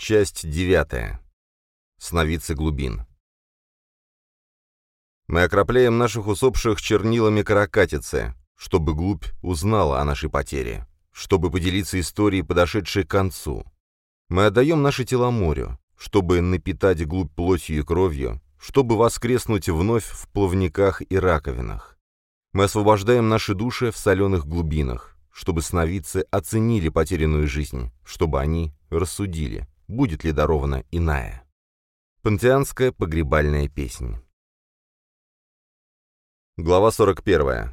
Часть девятая. Сновидцы глубин. Мы окропляем наших усопших чернилами каракатицы, чтобы глубь узнала о нашей потере, чтобы поделиться историей, подошедшей к концу. Мы отдаем наши тела морю, чтобы напитать глубь плотью и кровью, чтобы воскреснуть вновь в плавниках и раковинах. Мы освобождаем наши души в соленых глубинах, чтобы сновидцы оценили потерянную жизнь, чтобы они рассудили, будет ли дарована иная. Пантеанская погребальная песнь. Глава 41.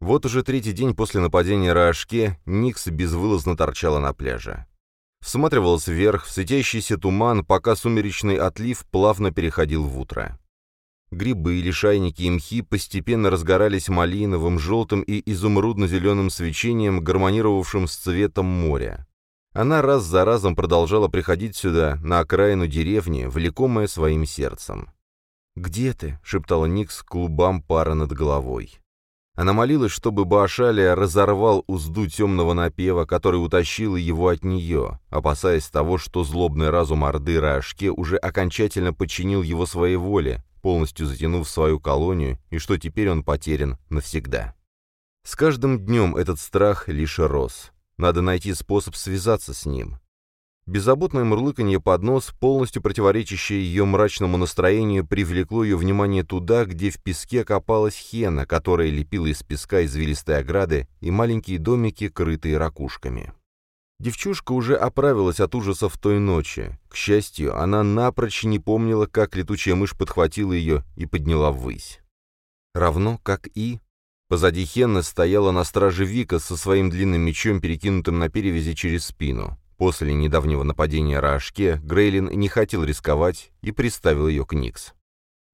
Вот уже третий день после нападения Раашке Никс безвылазно торчала на пляже. Всматривалась вверх в светящийся туман, пока сумеречный отлив плавно переходил в утро. Грибы, лишайники и мхи постепенно разгорались малиновым, желтым и изумрудно-зеленым свечением, гармонировавшим с цветом моря. Она раз за разом продолжала приходить сюда, на окраину деревни, влекомая своим сердцем. «Где ты?» — шептала Никс клубам пара над головой. Она молилась, чтобы Баашалия разорвал узду темного напева, который утащил его от нее, опасаясь того, что злобный разум Орды Раашке уже окончательно подчинил его своей воле, полностью затянув свою колонию, и что теперь он потерян навсегда. С каждым днем этот страх лишь рос. Надо найти способ связаться с ним. Беззаботное мурлыканье под нос, полностью противоречащее ее мрачному настроению, привлекло ее внимание туда, где в песке копалась хена, которая лепила из песка извилистые ограды и маленькие домики, крытые ракушками. Девчушка уже оправилась от ужасов той ночи. К счастью, она напрочь не помнила, как летучая мышь подхватила ее и подняла ввысь. Равно как и... Позади Хенны стояла на страже Вика со своим длинным мечом, перекинутым на перевязи через спину. После недавнего нападения Раашке Грейлин не хотел рисковать и приставил ее к Никс.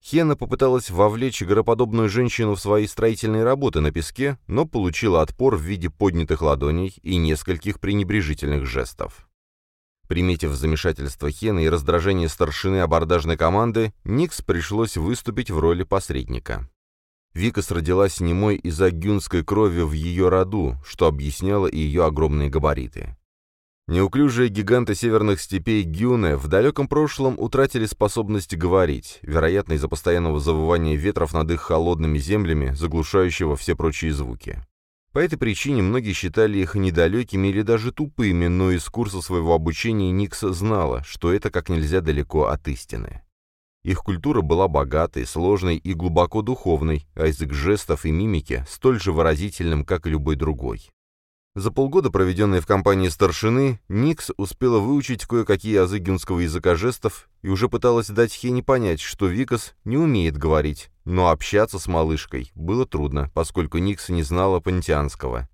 Хена попыталась вовлечь гороподобную женщину в свои строительные работы на песке, но получила отпор в виде поднятых ладоней и нескольких пренебрежительных жестов. Приметив замешательство Хены и раздражение старшины абордажной команды, Никс пришлось выступить в роли посредника. Викас родилась немой из-за гюнской крови в ее роду, что объясняло и ее огромные габариты. Неуклюжие гиганты северных степей Гюне в далеком прошлом утратили способность говорить, вероятно, из-за постоянного завывания ветров над их холодными землями, заглушающего все прочие звуки. По этой причине многие считали их недалекими или даже тупыми, но из курса своего обучения Никс знала, что это как нельзя далеко от истины. Их культура была богатой, сложной и глубоко духовной, а язык жестов и мимики столь же выразительным, как и любой другой. За полгода, проведенные в компании старшины, Никс успела выучить кое-какие азы гюнского языка жестов и уже пыталась дать Хене понять, что Викас не умеет говорить, но общаться с малышкой было трудно, поскольку Никс не знала пантеанского.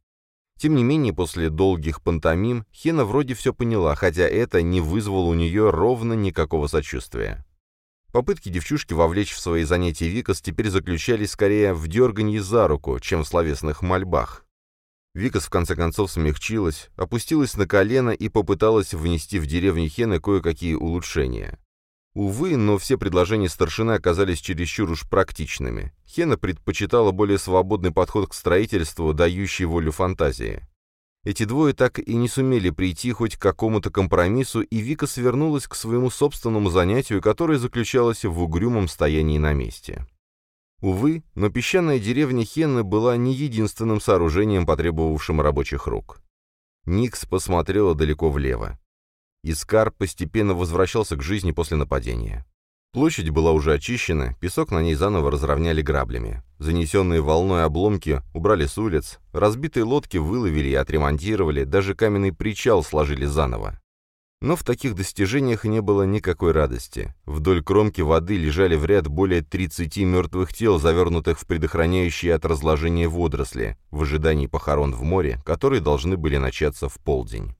Тем не менее, после долгих пантомим Хена вроде все поняла, хотя это не вызвало у нее ровно никакого сочувствия. Попытки девчушки вовлечь в свои занятия Викас теперь заключались скорее в дерганье за руку, чем в словесных мольбах. Викас в конце концов смягчилась, опустилась на колено и попыталась внести в деревню Хены кое-какие улучшения. Увы, но все предложения старшины оказались чересчур уж практичными. Хена предпочитала более свободный подход к строительству, дающий волю фантазии. Эти двое так и не сумели прийти хоть к какому-то компромиссу, и Вика свернулась к своему собственному занятию, которое заключалось в угрюмом стоянии на месте. Увы, но песчаная деревня Хенны была не единственным сооружением, потребовавшим рабочих рук. Никс посмотрела далеко влево. Искар постепенно возвращался к жизни после нападения. Площадь была уже очищена, песок на ней заново разровняли граблями. Занесенные волной обломки убрали с улиц, разбитые лодки выловили и отремонтировали, даже каменный причал сложили заново. Но в таких достижениях не было никакой радости. Вдоль кромки воды лежали в ряд более 30 мертвых тел, завернутых в предохраняющие от разложения водоросли, в ожидании похорон в море, которые должны были начаться в полдень.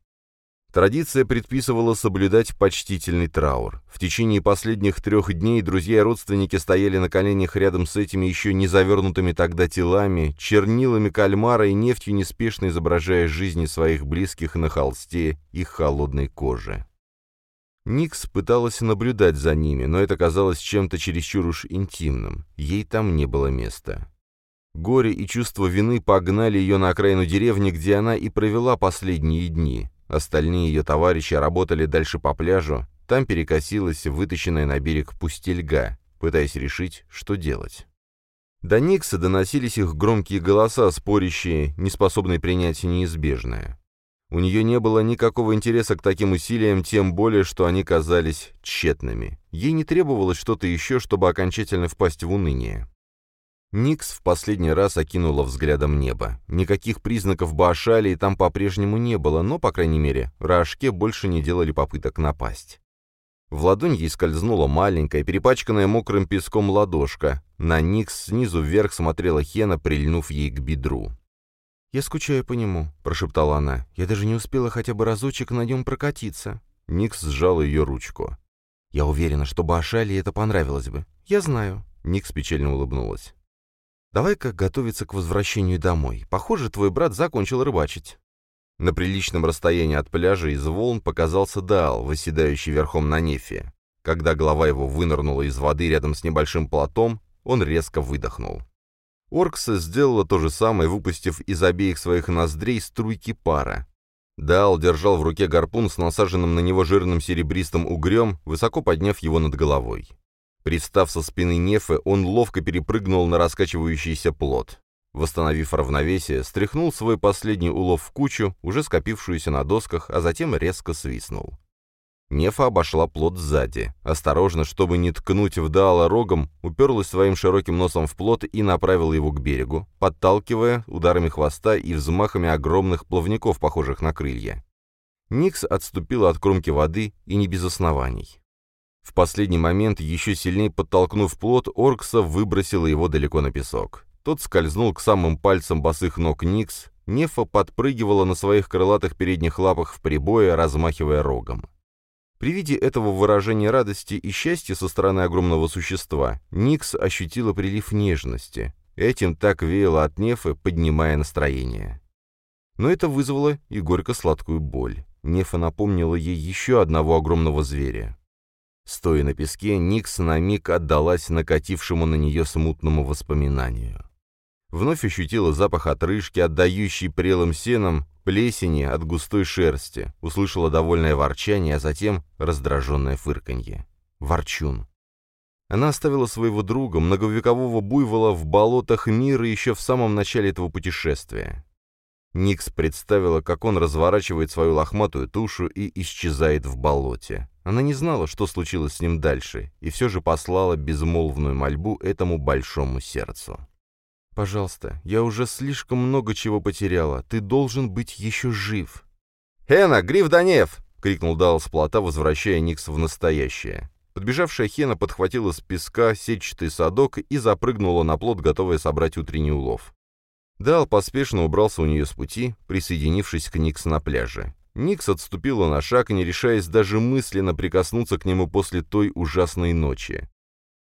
Традиция предписывала соблюдать почтительный траур. В течение последних трех дней друзья и родственники стояли на коленях рядом с этими еще не завернутыми тогда телами, чернилами кальмара и нефтью неспешно изображая жизни своих близких на холсте их холодной кожи. Никс пыталась наблюдать за ними, но это казалось чем-то чересчур уж интимным. Ей там не было места. Горе и чувство вины погнали ее на окраину деревни, где она и провела последние дни. Остальные ее товарищи работали дальше по пляжу, там перекосилась вытащенная на берег пустельга, пытаясь решить, что делать. До Никса доносились их громкие голоса, спорящие, неспособные принять неизбежное. У нее не было никакого интереса к таким усилиям, тем более, что они казались тщетными. Ей не требовалось что-то еще, чтобы окончательно впасть в уныние. Никс в последний раз окинула взглядом небо. Никаких признаков Баашалии там по-прежнему не было, но, по крайней мере, Раашке больше не делали попыток напасть. В ладонь ей скользнула маленькая, перепачканная мокрым песком ладошка. На Никс снизу вверх смотрела Хена, прильнув ей к бедру. «Я скучаю по нему», — прошептала она. «Я даже не успела хотя бы разочек на нем прокатиться». Никс сжала ее ручку. «Я уверена, что Башали это понравилось бы. Я знаю». Никс печально улыбнулась. «Давай-ка готовиться к возвращению домой. Похоже, твой брат закончил рыбачить». На приличном расстоянии от пляжа из волн показался Даал, восседающий верхом на нефе. Когда голова его вынырнула из воды рядом с небольшим плотом, он резко выдохнул. Оркса сделала то же самое, выпустив из обеих своих ноздрей струйки пара. Даал держал в руке гарпун с насаженным на него жирным серебристым угрем, высоко подняв его над головой. Пристав со спины Нефы, он ловко перепрыгнул на раскачивающийся плот. Восстановив равновесие, стряхнул свой последний улов в кучу, уже скопившуюся на досках, а затем резко свистнул. Нефа обошла плот сзади. Осторожно, чтобы не ткнуть вдало рогом, уперлась своим широким носом в плот и направила его к берегу, подталкивая ударами хвоста и взмахами огромных плавников, похожих на крылья. Никс отступила от кромки воды и не без оснований. В последний момент, еще сильнее подтолкнув плот, Оркса выбросила его далеко на песок. Тот скользнул к самым пальцам босых ног Никс, Нефа подпрыгивала на своих крылатых передних лапах в прибое, размахивая рогом. При виде этого выражения радости и счастья со стороны огромного существа, Никс ощутила прилив нежности. Этим так веяло от Нефы, поднимая настроение. Но это вызвало и горько-сладкую боль. Нефа напомнила ей еще одного огромного зверя. Стоя на песке, Никс на миг отдалась накатившему на нее смутному воспоминанию. Вновь ощутила запах отрыжки, отдающий прелым сеном, плесени от густой шерсти, услышала довольное ворчание, а затем раздраженное фырканье. Ворчун. Она оставила своего друга, многовекового буйвола, в болотах мира еще в самом начале этого путешествия. Никс представила, как он разворачивает свою лохматую тушу и исчезает в болоте. Она не знала, что случилось с ним дальше, и все же послала безмолвную мольбу этому большому сердцу. «Пожалуйста, я уже слишком много чего потеряла. Ты должен быть еще жив». «Хена, гриф Данев!» — крикнул Дал с плота, возвращая Никс в настоящее. Подбежавшая Хена подхватила с песка сетчатый садок и запрыгнула на плот, готовая собрать утренний улов. Дал поспешно убрался у нее с пути, присоединившись к Никс на пляже. Никс отступила на шаг, не решаясь даже мысленно прикоснуться к нему после той ужасной ночи.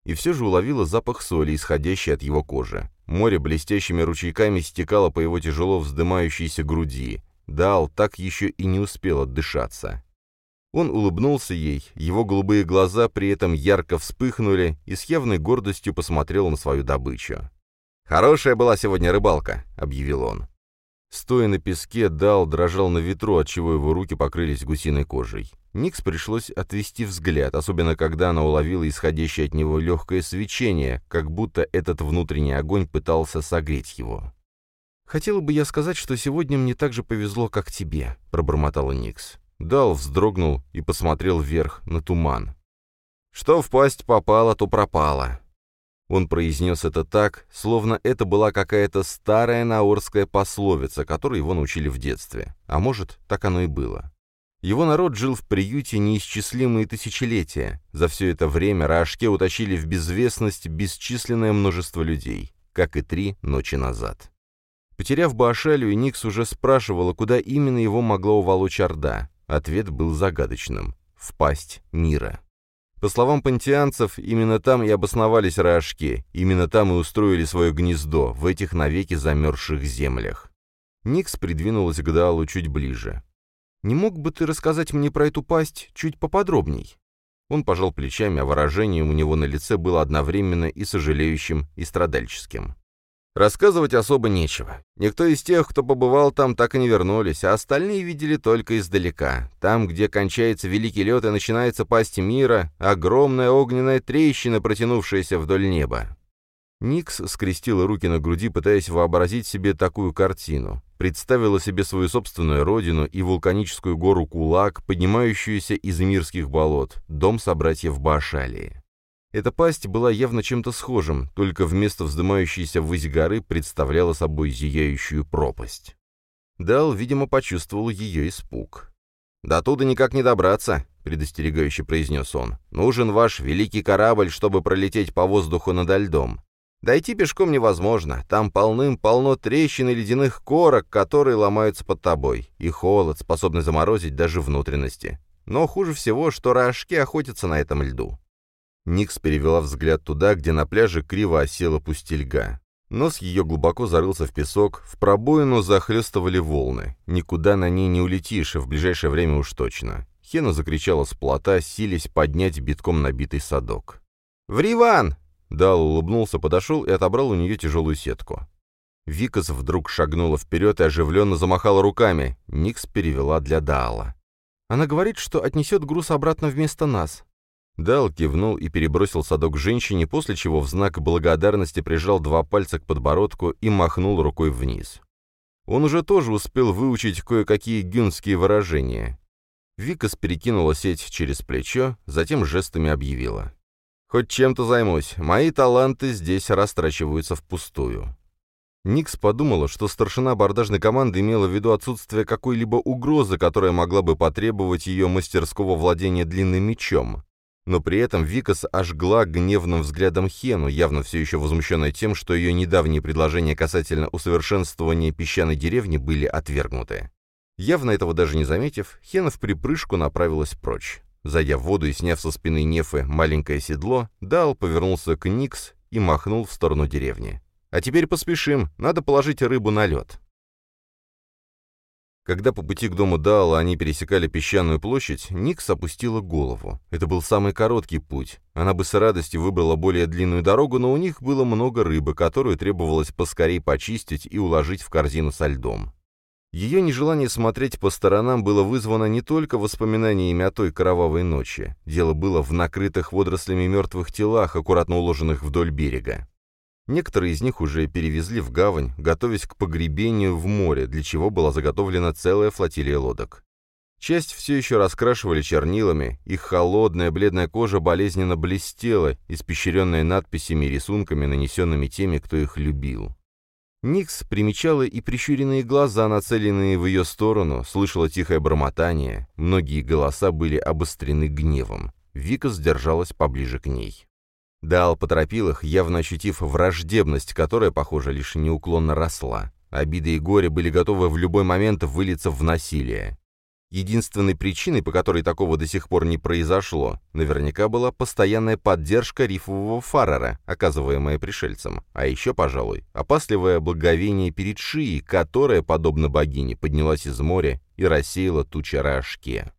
И все же уловила запах соли, исходящий от его кожи. Море блестящими ручейками стекало по его тяжело вздымающейся груди. Дал так еще и не успел отдышаться. Он улыбнулся ей, его голубые глаза при этом ярко вспыхнули и с явной гордостью посмотрел на свою добычу. «Хорошая была сегодня рыбалка», — объявил он. Стоя на песке, Дал дрожал на ветру, отчего его руки покрылись гусиной кожей. Никс пришлось отвести взгляд, особенно когда она уловила исходящее от него легкое свечение, как будто этот внутренний огонь пытался согреть его. «Хотела бы я сказать, что сегодня мне так же повезло, как тебе», — пробормотала Никс. Дал вздрогнул и посмотрел вверх, на туман. «Что в пасть попало, то пропало». Он произнес это так, словно это была какая-то старая наорская пословица, которой его научили в детстве. А может, так оно и было. Его народ жил в приюте неисчислимые тысячелетия. За все это время Раашке утащили в безвестность бесчисленное множество людей, как и три ночи назад. Потеряв Баашелю, Никс уже спрашивала, куда именно его могла уволочь Орда. Ответ был загадочным — в пасть мира. По словам пантеанцев, именно там и обосновались Раашке, именно там и устроили свое гнездо, в этих навеки замерзших землях. Никс придвинулась к Даалу чуть ближе. Не мог бы ты рассказать мне про эту пасть чуть поподробней?» Он пожал плечами, а выражение у него на лице было одновременно и сожалеющим, и страдальческим. Рассказывать особо нечего. Никто из тех, кто побывал там, так и не вернулись, а остальные видели только издалека. Там, где кончается Великий лед и начинается пасть мира, огромная огненная трещина, протянувшаяся вдоль неба. Никс скрестила руки на груди, пытаясь вообразить себе такую картину. Представила себе свою собственную родину и вулканическую гору Кулак, поднимающуюся из мирских болот, дом собратьев Баашалии. Эта пасть была явно чем-то схожим, только вместо вздымающейся ввысь горы представляла собой зияющую пропасть. Дал, видимо, почувствовал ее испуг. «До туда никак не добраться», — предостерегающе произнес он. «Нужен ваш великий корабль, чтобы пролететь по воздуху над льдом. Дойти пешком невозможно, там полным-полно трещин и ледяных корок, которые ломаются под тобой, и холод, способный заморозить даже внутренности. Но хуже всего, что рожки охотятся на этом льду. Никс перевела взгляд туда, где на пляже криво осела пустельга. Нос ее глубоко зарылся в песок, в пробоину захлестывали волны. Никуда на ней не улетишь, в ближайшее время уж точно. Хена закричала с плота, сились поднять битком набитый садок. «Вриван!» Дал улыбнулся, подошел и отобрал у нее тяжелую сетку. Викас вдруг шагнула вперед и оживленно замахала руками. Никс перевела для Даала. «Она говорит, что отнесет груз обратно вместо нас. Дал кивнул и перебросил садок женщине, после чего в знак благодарности прижал два пальца к подбородку и махнул рукой вниз. Он уже тоже успел выучить кое-какие гюнские выражения. Викас перекинула сеть через плечо, затем жестами объявила. «Хоть чем-то займусь, мои таланты здесь растрачиваются впустую». Никс подумала, что старшина абордажной команды имела в виду отсутствие какой-либо угрозы, которая могла бы потребовать ее мастерского владения длинным мечом. Но при этом Викас ожгла гневным взглядом Хену, явно все еще возмущенная тем, что ее недавние предложения касательно усовершенствования песчаной деревни были отвергнуты. Явно этого даже не заметив, Хена в припрыжку направилась прочь. Зайдя в воду и сняв со спины Нефы маленькое седло, Дал повернулся к Никс и махнул в сторону деревни. «А теперь поспешим, надо положить рыбу на лед». Когда по пути к дому Даала они пересекали песчаную площадь, Никс опустила голову. Это был самый короткий путь. Она бы с радостью выбрала более длинную дорогу, но у них было много рыбы, которую требовалось поскорей почистить и уложить в корзину со льдом. Ее нежелание смотреть по сторонам было вызвано не только воспоминаниями о той кровавой ночи. Дело было в накрытых водорослями мертвых телах, аккуратно уложенных вдоль берега. Некоторые из них уже перевезли в гавань, готовясь к погребению в море, для чего была заготовлена целая флотилия лодок. Часть все еще раскрашивали чернилами, их холодная бледная кожа болезненно блестела, испещренная надписями и рисунками, нанесенными теми, кто их любил. Никс примечала и прищуренные глаза, нацеленные в ее сторону, слышала тихое бормотание, многие голоса были обострены гневом. Вика сдержалась поближе к ней. Дал поторопил их, явно ощутив враждебность, которая, похоже, лишь неуклонно росла. Обиды и горе были готовы в любой момент вылиться в насилие. Единственной причиной, по которой такого до сих пор не произошло, наверняка была постоянная поддержка рифового фарера, оказываемая пришельцам, а еще, пожалуй, опасливое благовение перед Шией, которая, подобно богине, поднялась из моря и рассеяла тучи Рашке.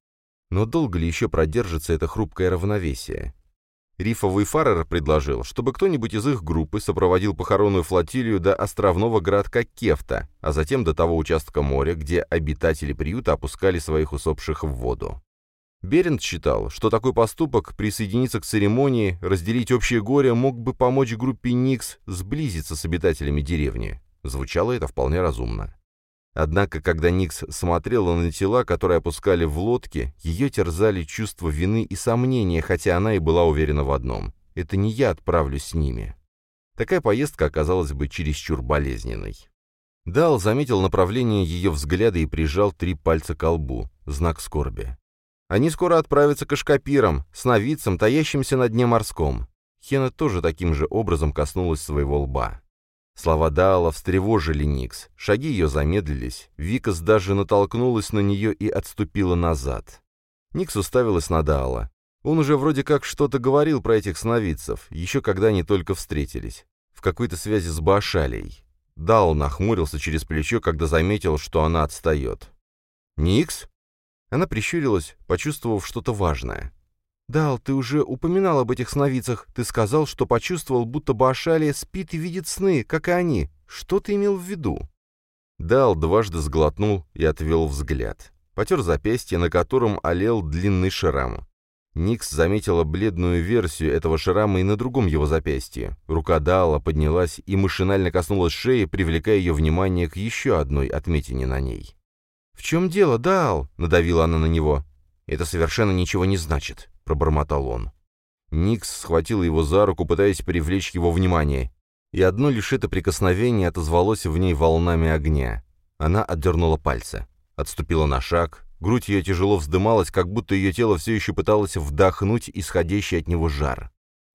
Но долго ли еще продержится это хрупкое равновесие? Рифовый фарер предложил, чтобы кто-нибудь из их группы сопроводил похоронную флотилию до островного городка Кефта, а затем до того участка моря, где обитатели приюта опускали своих усопших в воду. Берент считал, что такой поступок, присоединиться к церемонии, разделить общее горе, мог бы помочь группе Никс сблизиться с обитателями деревни. Звучало это вполне разумно. Однако, когда Никс смотрела на тела, которые опускали в лодке, ее терзали чувство вины и сомнения, хотя она и была уверена в одном — это не я отправлюсь с ними. Такая поездка оказалась бы чересчур болезненной. Дал заметил направление ее взгляда и прижал три пальца к лбу, знак скорби. Они скоро отправятся к Ашкапирам, сновидцам, таящимся на дне морском. Хена тоже таким же образом коснулась своего лба. Слова Даала встревожили Никс. Шаги ее замедлились. Викас даже натолкнулась на нее и отступила назад. Никс уставилась на Даала. Он уже вроде как что-то говорил про этих сновидцев, еще когда они только встретились. В какой-то связи с Башалей. Даал нахмурился через плечо, когда заметил, что она отстает. «Никс?» Она прищурилась, почувствовав что-то важное. «Дал, ты уже упоминал об этих сновидцах. Ты сказал, что почувствовал, будто Баашалия спит и видит сны, как и они. Что ты имел в виду?» Дал дважды сглотнул и отвел взгляд. Потер запястье, на котором олел длинный шрам. Никс заметила бледную версию этого шрама и на другом его запястье. Рука Дала поднялась и машинально коснулась шеи, привлекая ее внимание к еще одной отметине на ней. «В чем дело, Дал?» — надавила она на него. «Это совершенно ничего не значит», — пробормотал он. Никс схватила его за руку, пытаясь привлечь его внимание, и одно лишь это прикосновение отозвалось в ней волнами огня. Она отдернула пальцы, отступила на шаг, Грудь ее тяжело вздымалась, как будто ее тело все еще пыталось вдохнуть исходящий от него жар.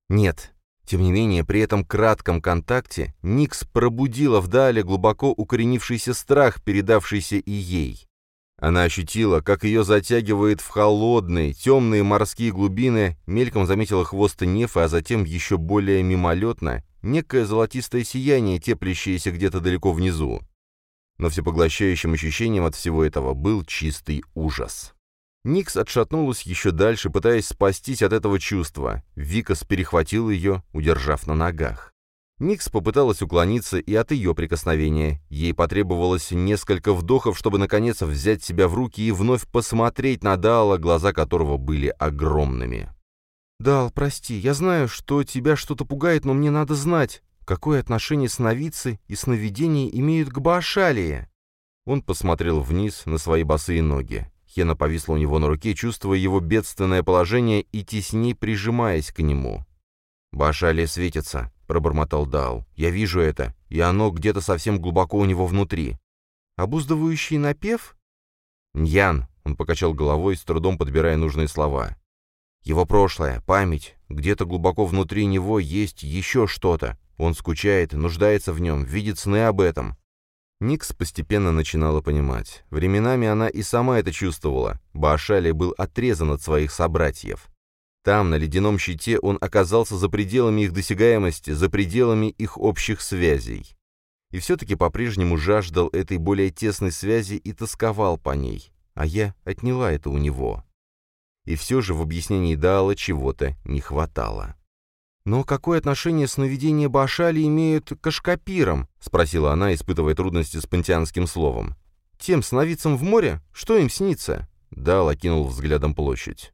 Нет. Тем не менее, при этом кратком контакте Никс пробудила в Дале глубоко укоренившийся страх, передавшийся и ей. Она ощутила, как ее затягивает в холодные, темные морские глубины, мельком заметила хвост Нефы, а затем еще более мимолетно, некое золотистое сияние, теплящееся где-то далеко внизу но всепоглощающим ощущением от всего этого был чистый ужас. Никс отшатнулась еще дальше, пытаясь спастись от этого чувства. Викас перехватил ее, удержав на ногах. Никс попыталась уклониться и от ее прикосновения. Ей потребовалось несколько вдохов, чтобы наконец взять себя в руки и вновь посмотреть на Дала, глаза которого были огромными. «Дал, прости, я знаю, что тебя что-то пугает, но мне надо знать. Какое отношение сновидцы и сновидения имеют к Баашалии? Он посмотрел вниз на свои босые ноги. Хена повисла у него на руке, чувствуя его бедственное положение и тесней прижимаясь к нему. «Баашалия светится», — пробормотал Дал. «Я вижу это, и оно где-то совсем глубоко у него внутри». «Обуздывающий напев?» «Ньян», — он покачал головой, с трудом подбирая нужные слова. «Его прошлое, память, где-то глубоко внутри него есть еще что-то, он скучает, нуждается в нем, видит сны об этом. Никс постепенно начинала понимать. Временами она и сама это чувствовала. Баашали был отрезан от своих собратьев. Там, на ледяном щите, он оказался за пределами их досягаемости, за пределами их общих связей. И все-таки по-прежнему жаждал этой более тесной связи и тосковал по ней, а я отняла это у него. И все же в объяснении Даала чего-то не хватало. «Но какое отношение сновидения Башали имеют к ашкапирам?» — спросила она, испытывая трудности с пантеанским словом. «Тем сновидцам в море? Что им снится?» Дал окинул взглядом площадь.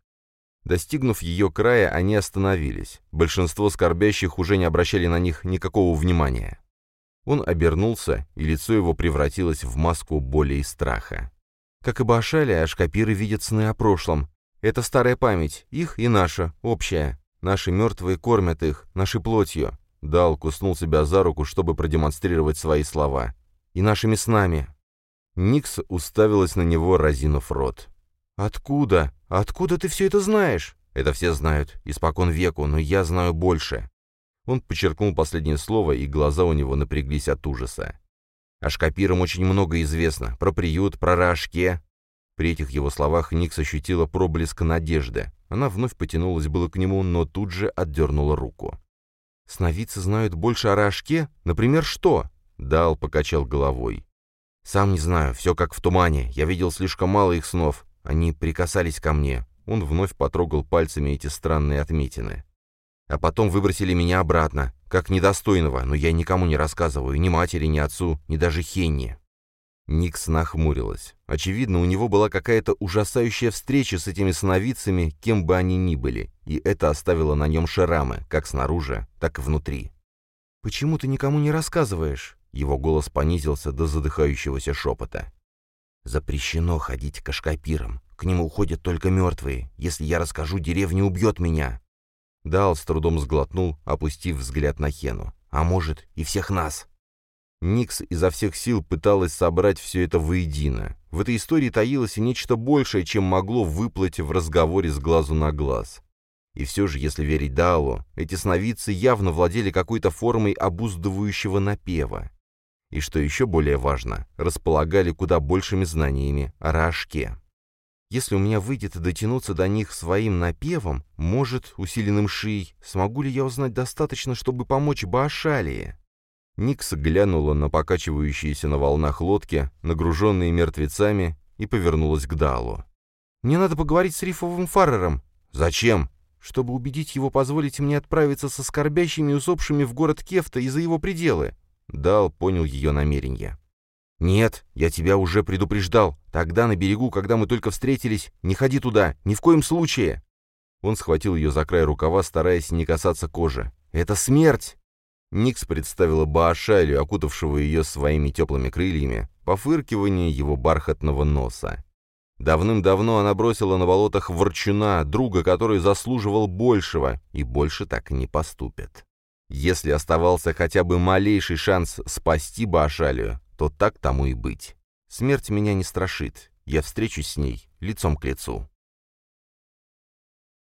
Достигнув ее края, они остановились. Большинство скорбящих уже не обращали на них никакого внимания. Он обернулся, и лицо его превратилось в маску боли и страха. Как и Башали, ашкапиры видят сны о прошлом. Это старая память, их и наша, общая. Наши мертвые кормят их, нашей плотью. Дал куснул себя за руку, чтобы продемонстрировать свои слова. И нашими снами. Никс уставилась на него, разинув рот. «Откуда? Откуда ты все это знаешь?» «Это все знают, испокон веку, но я знаю больше». Он подчеркнул последнее слово, и глаза у него напряглись от ужаса. О Шкапирам очень много известно. Про приют, про Рашке. При этих его словах Никс ощутила проблеск надежды. Она вновь потянулась было к нему, но тут же отдернула руку. «Сновидцы знают больше о рожке? Например, что?» Дал покачал головой. «Сам не знаю, все как в тумане. Я видел слишком мало их снов. Они прикасались ко мне». Он вновь потрогал пальцами эти странные отметины. А потом выбросили меня обратно, как недостойного, но я никому не рассказываю, ни матери, ни отцу, ни даже Хенни. Никс нахмурилась. Очевидно, у него была какая-то ужасающая встреча с этими сновидцами, кем бы они ни были, и это оставило на нем шрамы, как снаружи, так и внутри. «Почему ты никому не рассказываешь?» Его голос понизился до задыхающегося шепота. «Запрещено ходить к ашкапирам. К нему уходят только мертвые. Если я расскажу, деревня убьет меня». Дал с трудом сглотнул, опустив взгляд на Хену. «А может, и всех нас?» Никс изо всех сил пыталась собрать все это воедино. В этой истории таилось и нечто большее, чем могло выплыть в разговоре с глазу на глаз. И все же, если верить Даалу, эти сновидцы явно владели какой-то формой обуздывающего напева. И что еще более важно, располагали куда большими знаниями о Рашке. Если у меня выйдет дотянуться до них своим напевом, может, усиленным шией, смогу ли я узнать достаточно, чтобы помочь Баашалии? Никс глянула на покачивающиеся на волнах лодки, нагруженные мертвецами, и повернулась к Далу. «Мне надо поговорить с рифовым фарером». «Зачем?» «Чтобы убедить его позволить мне отправиться со скорбящими усопшими в город Кефта и за его пределы». Дал понял ее намерение. «Нет, я тебя уже предупреждал. Тогда на берегу, когда мы только встретились, не ходи туда, ни в коем случае!» Он схватил ее за край рукава, стараясь не касаться кожи. «Это смерть!» Никс представила Баашалю, окутавшего ее своими теплыми крыльями, пофыркивание его бархатного носа. Давным-давно она бросила на болотах ворчуна, друга, который заслуживал большего, и больше так не поступит. Если оставался хотя бы малейший шанс спасти Баашалию, то так тому и быть. Смерть меня не страшит, я встречусь с ней лицом к лицу.